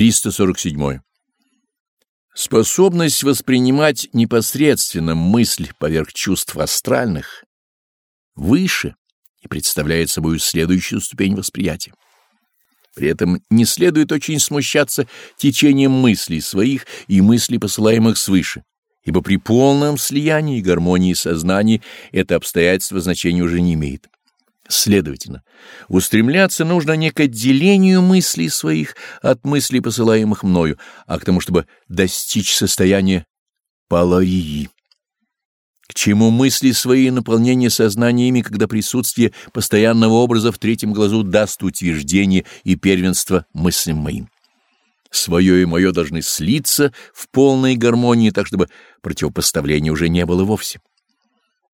347. Способность воспринимать непосредственно мысль поверх чувств астральных выше и представляет собой следующую ступень восприятия. При этом не следует очень смущаться течением мыслей своих и мыслей, посылаемых свыше, ибо при полном слиянии и гармонии сознания это обстоятельство значения уже не имеет. Следовательно, устремляться нужно не к отделению мыслей своих от мыслей, посылаемых мною, а к тому, чтобы достичь состояния поларии. К чему мысли свои и наполнение сознания ими, когда присутствие постоянного образа в третьем глазу даст утверждение и первенство мыслям моим. Свое и мое должны слиться в полной гармонии, так чтобы противопоставления уже не было вовсе.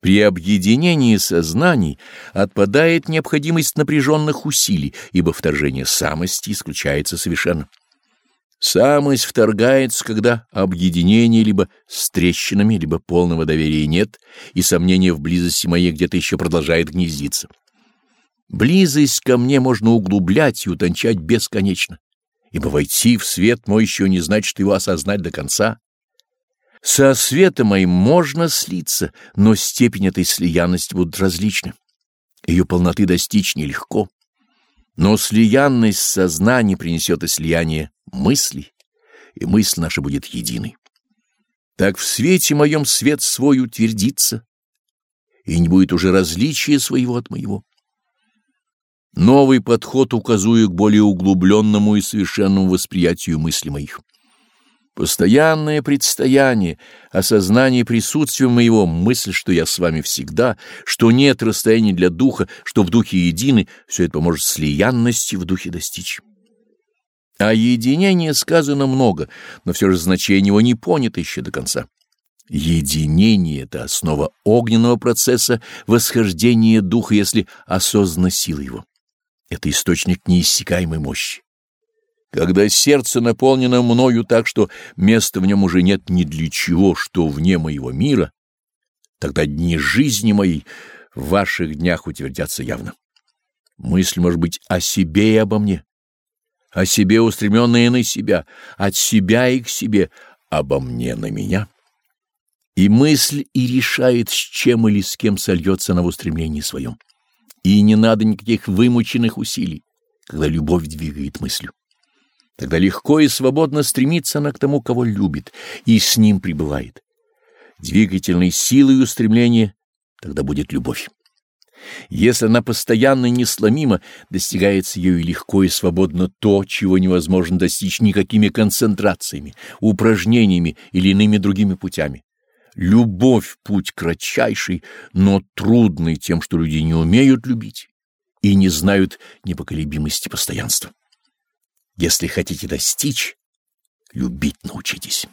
При объединении сознаний отпадает необходимость напряженных усилий, ибо вторжение самости исключается совершенно. Самость вторгается, когда объединения либо с трещинами, либо полного доверия нет, и сомнение в близости моей где-то еще продолжает гнездиться. Близость ко мне можно углублять и утончать бесконечно, ибо войти в свет мой еще не значит его осознать до конца. Со светом моим можно слиться, но степень этой слиянности будет различна. Ее полноты достичь нелегко. Но слиянность сознания принесет и слияние мыслей, и мысль наша будет единой. Так в свете моем свет свой утвердится, и не будет уже различия своего от моего. Новый подход указую к более углубленному и совершенному восприятию мыслей моих. Постоянное предстояние, осознание присутствия моего, мысль, что я с вами всегда, что нет расстояния для духа, что в духе едины, все это поможет слиянности в духе достичь. О единении сказано много, но все же значение его не понято еще до конца. Единение — это основа огненного процесса восхождения духа, если осознана сила его. Это источник неиссякаемой мощи. Когда сердце наполнено мною так, что места в нем уже нет ни для чего, что вне моего мира, тогда дни жизни моей в ваших днях утвердятся явно. Мысль может быть о себе и обо мне, о себе устремленная на себя, от себя и к себе, обо мне на меня. И мысль и решает, с чем или с кем сольется она в устремлении своем. И не надо никаких вымученных усилий, когда любовь двигает мыслью. Тогда легко и свободно стремится она к тому, кого любит, и с ним пребывает. Двигательной силой устремления тогда будет любовь. Если она постоянно несломима, достигается ею легко и свободно то, чего невозможно достичь никакими концентрациями, упражнениями или иными другими путями. Любовь — путь кратчайший, но трудный тем, что люди не умеют любить и не знают непоколебимости постоянства. Если хотите достичь, любить научитесь.